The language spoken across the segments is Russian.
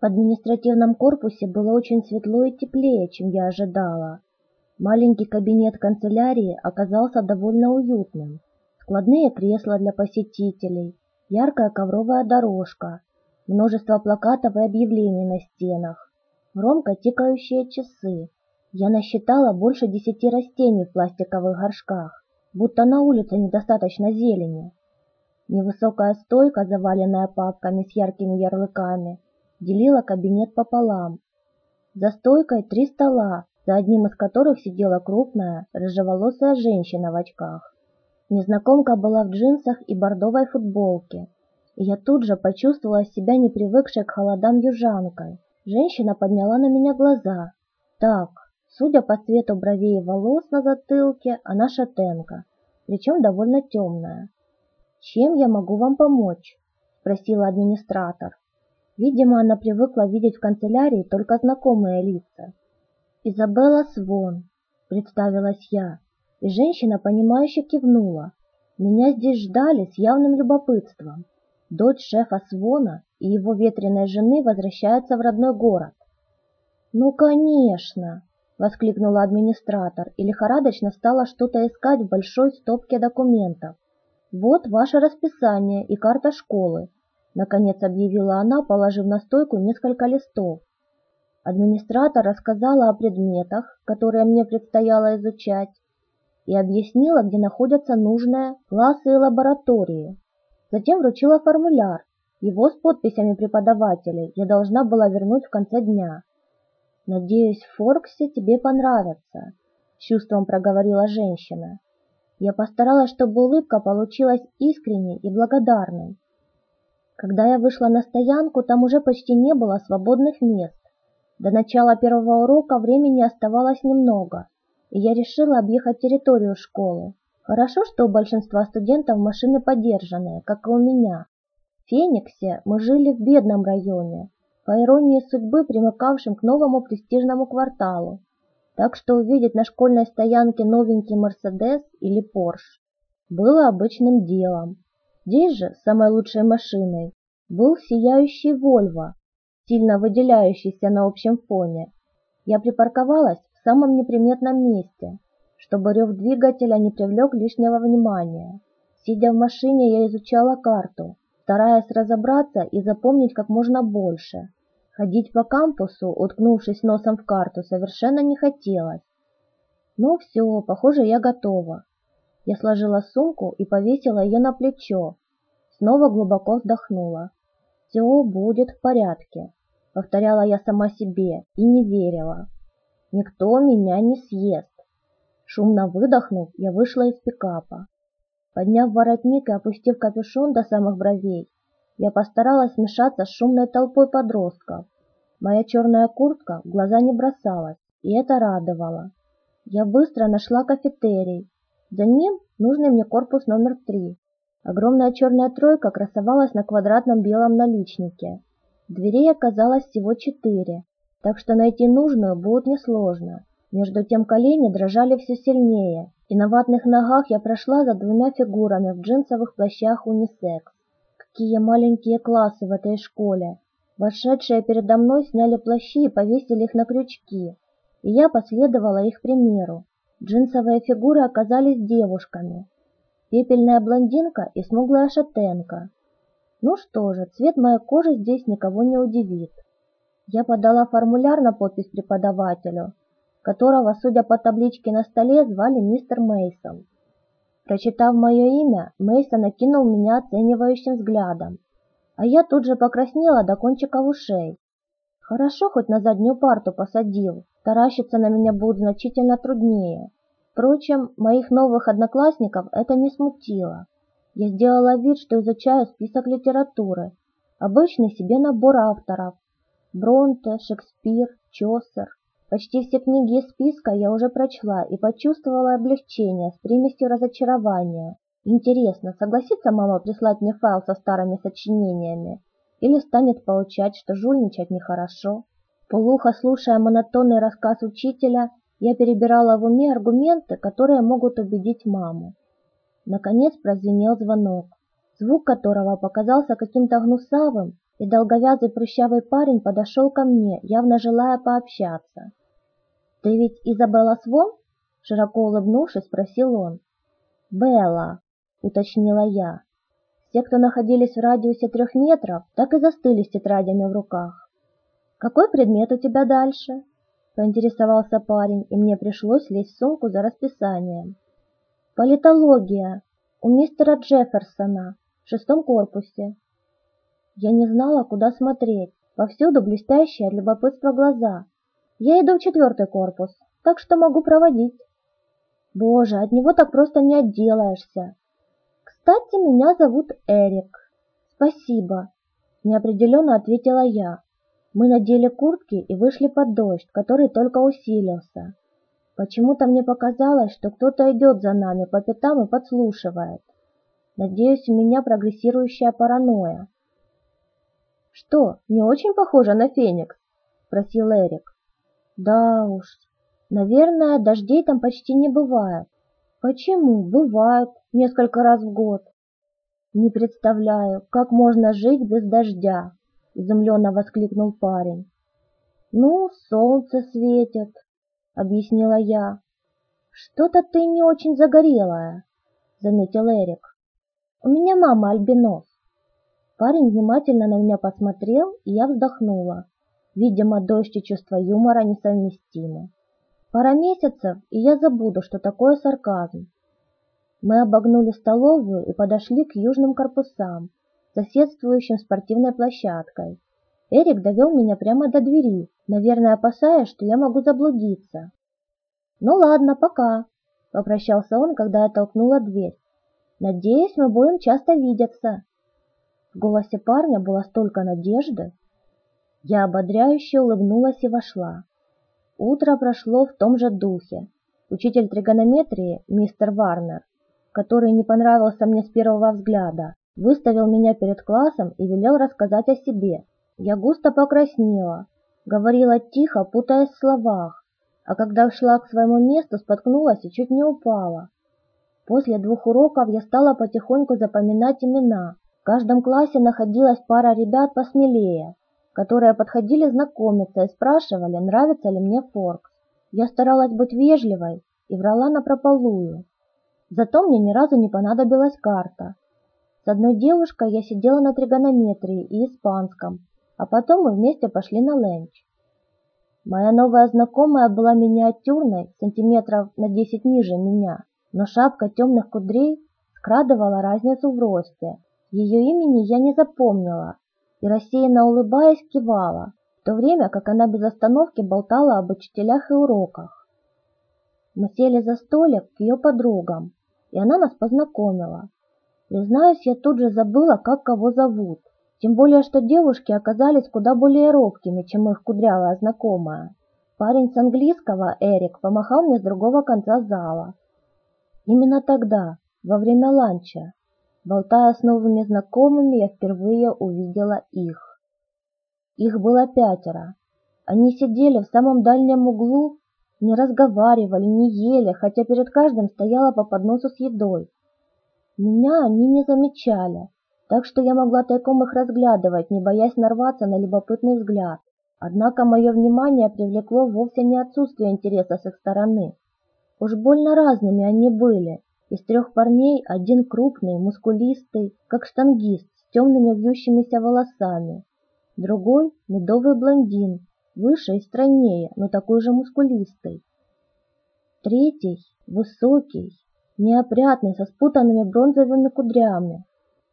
В административном корпусе было очень светло и теплее, чем я ожидала. Маленький кабинет канцелярии оказался довольно уютным. Складные кресла для посетителей, яркая ковровая дорожка, множество плакатов и объявлений на стенах, громко тикающие часы. Я насчитала больше десяти растений в пластиковых горшках, будто на улице недостаточно зелени. Невысокая стойка, заваленная папками с яркими ярлыками, делила кабинет пополам. За стойкой три стола, за одним из которых сидела крупная, рыжеволосая женщина в очках. Незнакомка была в джинсах и бордовой футболке, и я тут же почувствовала себя непривыкшей к холодам южанкой. Женщина подняла на меня глаза. Так, судя по цвету бровей и волос на затылке, она шатенка, причем довольно темная. «Чем я могу вам помочь?» – спросила администратор. Видимо, она привыкла видеть в канцелярии только знакомые лица. «Изабелла Свон», – представилась я и женщина, понимающе кивнула. Меня здесь ждали с явным любопытством. Дочь шефа Свона и его ветреной жены возвращаются в родной город. «Ну, конечно!» — воскликнула администратор и лихорадочно стала что-то искать в большой стопке документов. «Вот ваше расписание и карта школы», — наконец объявила она, положив на стойку несколько листов. Администратор рассказала о предметах, которые мне предстояло изучать, и объяснила, где находятся нужные классы и лаборатории. Затем вручила формуляр. Его с подписями преподавателей я должна была вернуть в конце дня. «Надеюсь, Форксе тебе понравится», — чувством проговорила женщина. Я постаралась, чтобы улыбка получилась искренней и благодарной. Когда я вышла на стоянку, там уже почти не было свободных мест. До начала первого урока времени оставалось немного, и я решила объехать территорию школы. Хорошо, что у большинства студентов машины подержанные, как и у меня. В Фениксе мы жили в бедном районе, по иронии судьбы, примыкавшем к новому престижному кварталу. Так что увидеть на школьной стоянке новенький Мерседес или Порш было обычным делом. Здесь же самой лучшей машиной был сияющий Вольво, сильно выделяющийся на общем фоне. Я припарковалась самом неприметном месте, чтобы рев двигателя не привлек лишнего внимания. Сидя в машине, я изучала карту, стараясь разобраться и запомнить как можно больше. Ходить по кампусу, уткнувшись носом в карту, совершенно не хотелось. Ну все, похоже, я готова. Я сложила сумку и повесила ее на плечо. Снова глубоко вздохнула. Все будет в порядке, повторяла я сама себе и не верила. Никто меня не съест. Шумно выдохнув, я вышла из пикапа. Подняв воротник и опустив капюшон до самых бровей, я постаралась смешаться с шумной толпой подростков. Моя черная куртка в глаза не бросалась, и это радовало. Я быстро нашла кафетерий. За ним нужный мне корпус номер три. Огромная черная тройка красовалась на квадратном белом наличнике. Дверей оказалось всего четыре, так что найти нужную будет несложно. Между тем колени дрожали все сильнее, и на ватных ногах я прошла за двумя фигурами в джинсовых плащах унисекс. Какие маленькие классы в этой школе! Вошедшие передо мной сняли плащи и повесили их на крючки, и я последовала их примеру. Джинсовые фигуры оказались девушками. Пепельная блондинка и смуглая шатенка. Ну что же, цвет моей кожи здесь никого не удивит. Я подала формуляр на подпись преподавателю, которого, судя по табличке на столе, звали мистер Мейсон. Прочитав мое имя, Мейсон окинул меня оценивающим взглядом, а я тут же покраснела до кончиков ушей. Хорошо, хоть на заднюю парту посадил, таращиться на меня будет значительно труднее. Впрочем, моих новых одноклассников это не смутило. Я сделала вид, что изучаю список литературы, обычный себе набор авторов, Бронте, Шекспир, Чосер. Почти все книги из списка я уже прочла и почувствовала облегчение с примесью разочарования. Интересно, согласится мама прислать мне файл со старыми сочинениями? Или станет поучать, что жульничать нехорошо? Полухо слушая монотонный рассказ учителя, я перебирала в уме аргументы, которые могут убедить маму. Наконец прозвенел звонок, звук которого показался каким-то гнусавым и долговязый прыщавый парень подошел ко мне, явно желая пообщаться. «Ты ведь Изабелла Свон?» — широко улыбнувшись, спросил он. «Белла», — уточнила я. Все, кто находились в радиусе трех метров, так и застыли с тетрадями в руках. «Какой предмет у тебя дальше?» — поинтересовался парень, и мне пришлось лезть в сумку за расписанием. «Политология. У мистера Джефферсона. В шестом корпусе». Я не знала, куда смотреть. Повсюду блестящие от любопытства глаза. Я иду в четвертый корпус, так что могу проводить. Боже, от него так просто не отделаешься. Кстати, меня зовут Эрик. Спасибо, неопределенно ответила я. Мы надели куртки и вышли под дождь, который только усилился. Почему-то мне показалось, что кто-то идет за нами по пятам и подслушивает. Надеюсь, у меня прогрессирующая паранойя. «Что, не очень похоже на Феникс?» – спросил Эрик. «Да уж, наверное, дождей там почти не бывает. Почему? Бывают несколько раз в год. Не представляю, как можно жить без дождя, изумленно воскликнул парень. Ну, солнце светит, объяснила я. Что-то ты не очень загорелая, заметил Эрик. У меня мама альбинос. Парень внимательно на меня посмотрел, и я вздохнула. Видимо, дождь и чувство юмора несовместимы. Пара месяцев, и я забуду, что такое сарказм. Мы обогнули столовую и подошли к южным корпусам, соседствующим спортивной площадкой. Эрик довел меня прямо до двери, наверное, опасаясь, что я могу заблудиться. «Ну ладно, пока», — попрощался он, когда я толкнула дверь. «Надеюсь, мы будем часто видеться». В голосе парня было столько надежды. Я ободряюще улыбнулась и вошла. Утро прошло в том же духе. Учитель тригонометрии, мистер Варнер, который не понравился мне с первого взгляда, выставил меня перед классом и велел рассказать о себе. Я густо покраснела, говорила тихо, путаясь в словах, а когда шла к своему месту, споткнулась и чуть не упала. После двух уроков я стала потихоньку запоминать имена. В каждом классе находилась пара ребят посмелее, которые подходили знакомиться и спрашивали, нравится ли мне Форкс. Я старалась быть вежливой и врала напропалую. Зато мне ни разу не понадобилась карта. С одной девушкой я сидела на тригонометрии и испанском, а потом мы вместе пошли на ленч. Моя новая знакомая была миниатюрной, сантиметров на 10 ниже меня, но шапка темных кудрей скрадывала разницу в росте. Ее имени я не запомнила, и рассеянно улыбаясь кивала, в то время как она без остановки болтала об учителях и уроках. Мы сели за столик к ее подругам, и она нас познакомила. Признаюсь, я тут же забыла, как кого зовут, тем более, что девушки оказались куда более робкими, чем их кудрявая знакомая. Парень с английского, Эрик, помахал мне с другого конца зала. Именно тогда, во время ланча, Болтая с новыми знакомыми, я впервые увидела их. Их было пятеро. Они сидели в самом дальнем углу, не разговаривали, не ели, хотя перед каждым стояла по подносу с едой. Меня они не замечали, так что я могла тайком их разглядывать, не боясь нарваться на любопытный взгляд. Однако мое внимание привлекло вовсе не отсутствие интереса с их стороны. Уж больно разными они были, из трех парней один крупный, мускулистый, как штангист, с темными вьющимися волосами. Другой – медовый блондин, выше и стройнее, но такой же мускулистый. Третий – высокий, неопрятный, со спутанными бронзовыми кудрями.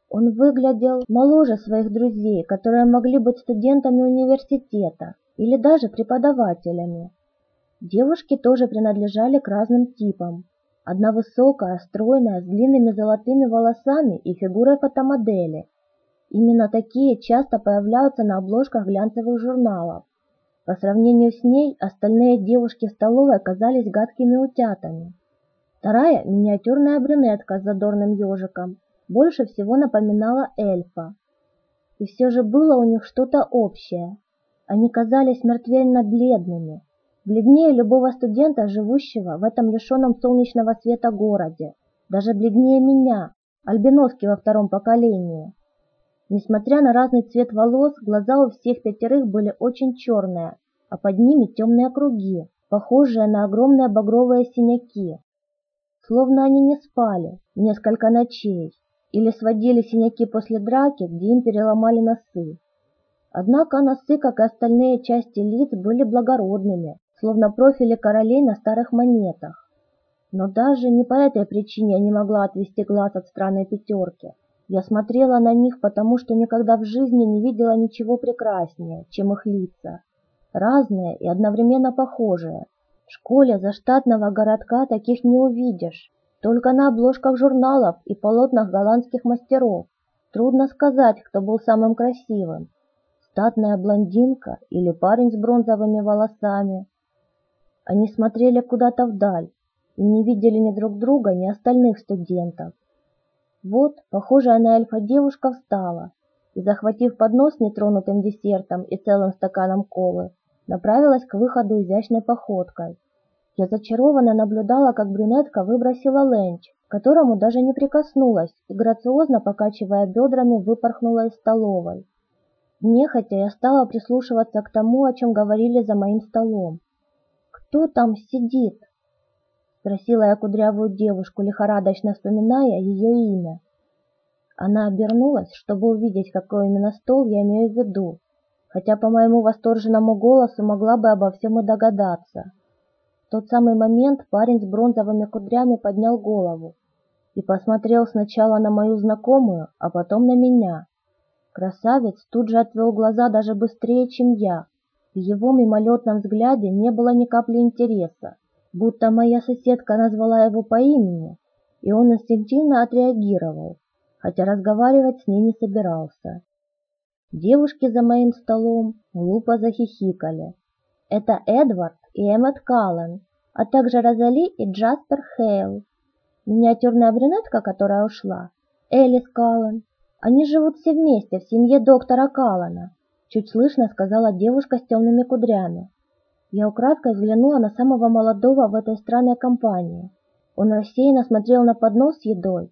Он выглядел моложе своих друзей, которые могли быть студентами университета или даже преподавателями. Девушки тоже принадлежали к разным типам, Одна высокая, стройная, с длинными золотыми волосами и фигурой фотомодели. Именно такие часто появляются на обложках глянцевых журналов. По сравнению с ней, остальные девушки в столовой казались гадкими утятами. Вторая, миниатюрная брюнетка с задорным ежиком, больше всего напоминала эльфа. И все же было у них что-то общее. Они казались мертвенно-бледными, бледнее любого студента, живущего в этом лишенном солнечного света городе, даже бледнее меня, альбиноски во втором поколении. Несмотря на разный цвет волос, глаза у всех пятерых были очень черные, а под ними темные круги, похожие на огромные багровые синяки. Словно они не спали несколько ночей или сводили синяки после драки, где им переломали носы. Однако носы, как и остальные части лиц, были благородными, словно профили королей на старых монетах. Но даже не по этой причине я не могла отвести глаз от странной пятерки. Я смотрела на них, потому что никогда в жизни не видела ничего прекраснее, чем их лица. Разные и одновременно похожие. В школе заштатного городка таких не увидишь. Только на обложках журналов и полотнах голландских мастеров. Трудно сказать, кто был самым красивым статная блондинка или парень с бронзовыми волосами. Они смотрели куда-то вдаль и не видели ни друг друга, ни остальных студентов. Вот, похожая на эльфа девушка встала и, захватив поднос нетронутым десертом и целым стаканом колы, направилась к выходу изящной походкой. Я зачарованно наблюдала, как брюнетка выбросила ленч, к которому даже не прикоснулась, и грациозно покачивая бедрами выпорхнула из столовой. Нехотя я стала прислушиваться к тому, о чем говорили за моим столом. «Кто там сидит?» Спросила я кудрявую девушку, лихорадочно вспоминая ее имя. Она обернулась, чтобы увидеть, какой именно стол я имею в виду, хотя по моему восторженному голосу могла бы обо всем и догадаться. В тот самый момент парень с бронзовыми кудрями поднял голову и посмотрел сначала на мою знакомую, а потом на меня. Красавец тут же отвел глаза даже быстрее, чем я. В его мимолетном взгляде не было ни капли интереса, будто моя соседка назвала его по имени, и он инстинктивно отреагировал, хотя разговаривать с ней не собирался. Девушки за моим столом глупо захихикали. Это Эдвард и Эммет Каллен, а также Розали и Джаспер Хейл. Миниатюрная брюнетка, которая ушла, Элис Каллен, они живут все вместе в семье доктора Калана, чуть слышно сказала девушка с темными кудрями. Я украдкой взглянула на самого молодого в этой странной компании. Он рассеянно смотрел на поднос с едой.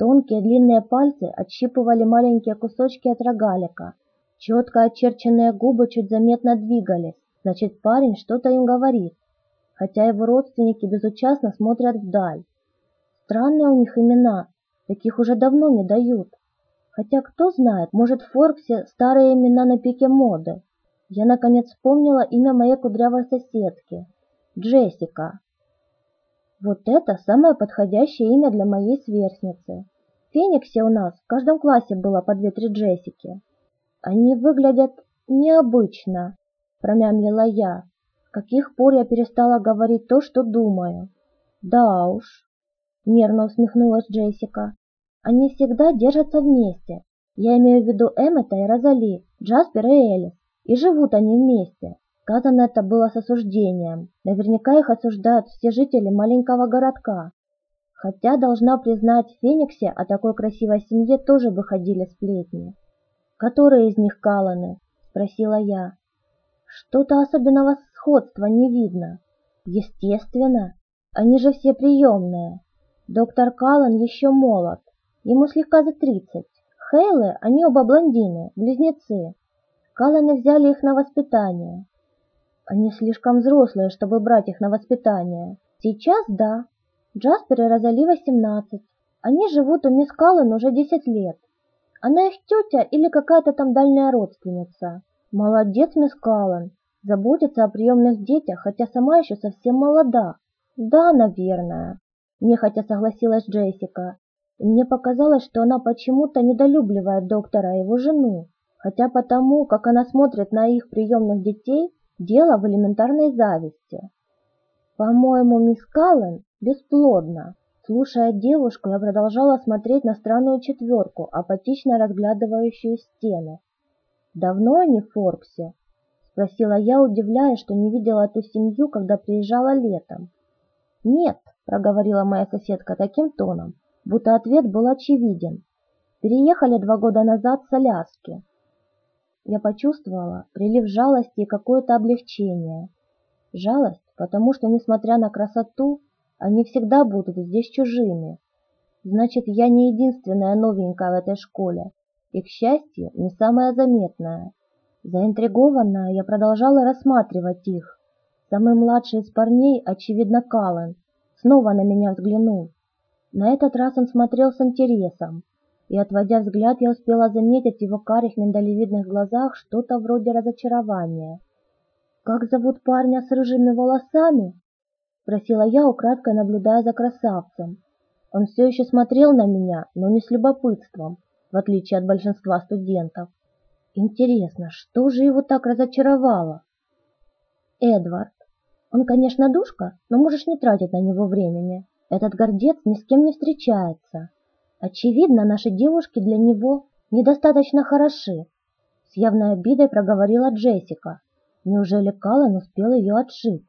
Тонкие длинные пальцы отщипывали маленькие кусочки от рогалика. Четко очерченные губы чуть заметно двигались, значит парень что-то им говорит, хотя его родственники безучастно смотрят вдаль. Странные у них имена, таких уже давно не дают. Хотя кто знает, может в Форбсе старые имена на пике моды. Я наконец вспомнила имя моей кудрявой соседки – Джессика. Вот это самое подходящее имя для моей сверстницы. В Фениксе у нас в каждом классе было по две-три Джессики. Они выглядят необычно, промямлила я. С каких пор я перестала говорить то, что думаю? Да уж, нервно усмехнулась Джессика. Они всегда держатся вместе. Я имею в виду Эммета и Розали, Джаспер и Элис. И живут они вместе. Сказано это было с осуждением. Наверняка их осуждают все жители маленького городка. Хотя, должна признать, в Фениксе о такой красивой семье тоже выходили сплетни. «Которые из них Каланы?» – спросила я. «Что-то особенного сходства не видно. Естественно, они же все приемные. Доктор Каллан еще молод, Ему слегка за тридцать. Хейлы, они оба блондины, близнецы. Калланы взяли их на воспитание. Они слишком взрослые, чтобы брать их на воспитание. Сейчас да. Джаспер и Розали восемнадцать. Они живут у мисс Каллен уже десять лет. Она их тетя или какая-то там дальняя родственница. Молодец, мисс Каллен. Заботится о приемных детях, хотя сама еще совсем молода. Да, наверное. Нехотя согласилась Джессика мне показалось, что она почему-то недолюбливает доктора и его жену, хотя потому, как она смотрит на их приемных детей, дело в элементарной зависти. По-моему, мисс Каллен бесплодна. Слушая девушку, я продолжала смотреть на странную четверку, апатично разглядывающую стены. «Давно они в Форбсе?» — спросила я, удивляясь, что не видела эту семью, когда приезжала летом. «Нет», — проговорила моя соседка таким тоном, будто ответ был очевиден. Переехали два года назад с Аляски. Я почувствовала прилив жалости и какое-то облегчение. Жалость, потому что, несмотря на красоту, они всегда будут здесь чужими. Значит, я не единственная новенькая в этой школе. и, к счастью, не самая заметная. Заинтригованная, я продолжала рассматривать их. Самый младший из парней, очевидно, Каллен, снова на меня взглянул. На этот раз он смотрел с интересом, и, отводя взгляд, я успела заметить в его карих миндалевидных глазах что-то вроде разочарования. «Как зовут парня с рыжими волосами?» — спросила я, украдкой наблюдая за красавцем. Он все еще смотрел на меня, но не с любопытством, в отличие от большинства студентов. Интересно, что же его так разочаровало? Эдвард. Он, конечно, душка, но можешь не тратить на него времени. Этот гордец ни с кем не встречается. Очевидно, наши девушки для него недостаточно хороши. С явной обидой проговорила Джессика. Неужели Каллен успел ее отшить?